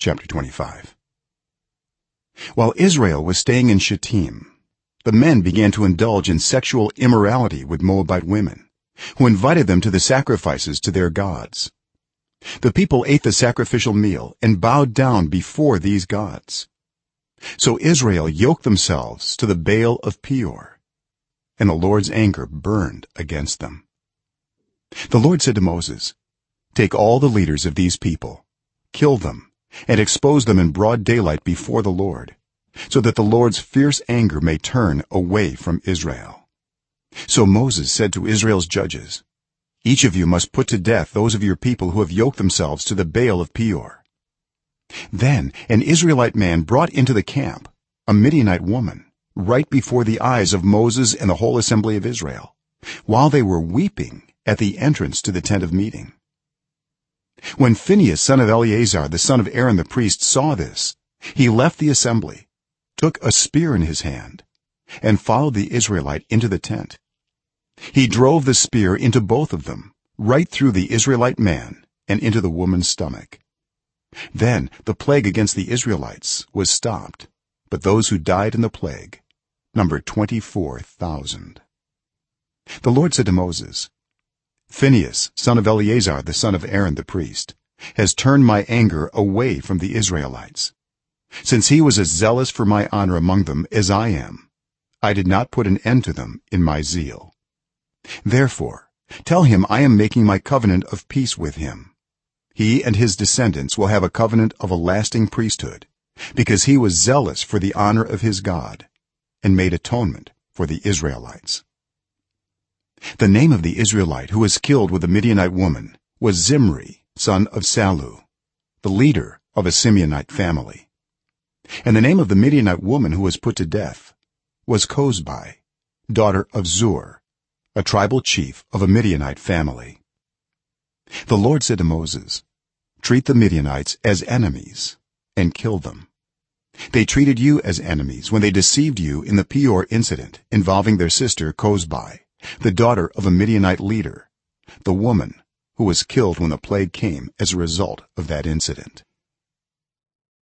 chapter 25 while israel was staying in shittim the men began to indulge in sexual immorality with moabite women who invited them to the sacrifices to their gods. The people ate the sacrificial meal and bowed down before these gods. So israel yoked themselves to the baal of peor and the lord's anger burned against them. The lord said to moses take all the leaders of these people kill them and expose them in broad daylight before the lord so that the lord's fierce anger may turn away from israel. So moses said to israel's judges each of you must put to death those of your people who have yoked themselves to the baal of peor. Then an israelite man brought into the camp a midianite woman right before the eyes of moses and the whole assembly of israel while they were weeping at the entrance to the tent of meeting when phinehas son of eleazar the son of aaron the priest saw this he left the assembly took a spear in his hand and followed the israelite into the tent. He drove the spear into both of them right through the israelite man and into the woman's stomach. Then the plague against the israelites was stopped but those who died in the plague numbered 24000 the lord said to moses phinehas son of eleazar the son of aaron the priest has turned my anger away from the israelites. Since he was as zealous for my honor among them as i am i did not put an end to them in my zeal. Therefore tell him i am making my covenant of peace with him. He and his descendants will have a covenant of a lasting priesthood because he was zealous for the honor of his god and made atonement for the israelites the name of the israelite who was killed with the midianite woman was zimri son of salu the leader of a simeonite family. And the name of the midianite woman who was put to death was kozbi daughter of zur a tribal chief of a midianite family. The lord said to moses treat the midianites as enemies and kill them. They treated you as enemies when they deceived you in the peor incident involving their sister kozbi the daughter of a midianite leader the woman who was killed when the plague came as a result of that incident